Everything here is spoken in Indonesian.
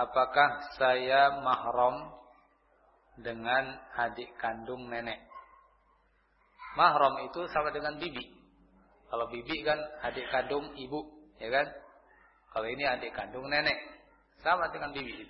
apakah saya mahram dengan adik kandung nenek? Mahram itu sama dengan bibi. Kalau bibi kan adik kandung ibu, ya kan? Kalau ini adik kandung nenek, sama dengan bibi.